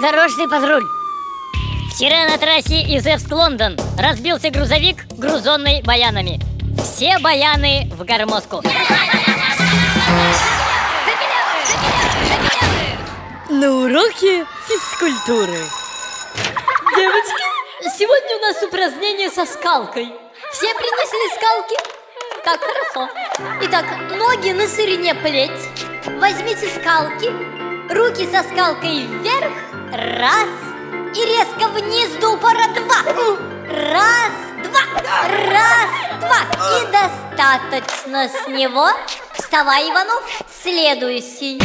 Дорожный патруль. Вчера на трассе Изевск-Лондон разбился грузовик, груженный баянами. Все баяны в гармошку. На уроке физкультуры. Девочки, сегодня у нас упражнение со скалкой. Все приносили скалки? Так, хорошо. Итак, ноги на ширине плеч. Возьмите скалки, руки со скалкой вверх. Раз. И резко вниз до упора два. Раз, два. Раз, два. И достаточно с него. Вставай, Иванов. Следующий.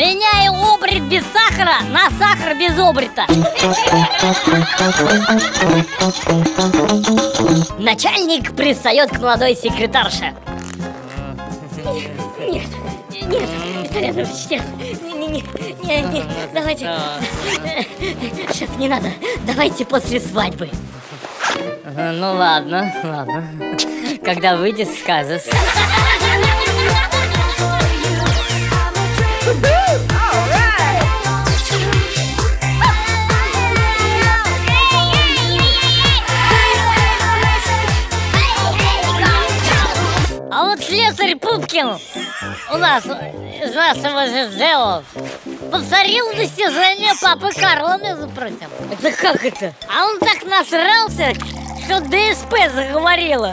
Меняй обрит без сахара на сахар без обрита. Начальник пристает к молодой секретарше. Нет, нет, Виталий Андреевич, нет, не, не, не, не, давайте, шеф, не надо, давайте после свадьбы. Ну ладно, ладно, когда выйдет, скажешь. Вот слесарь Пупкин у нас из нашего же дела повторил достижение папы Карла, между прочим. Это как это? А он так насрался, что ДСП заговорила.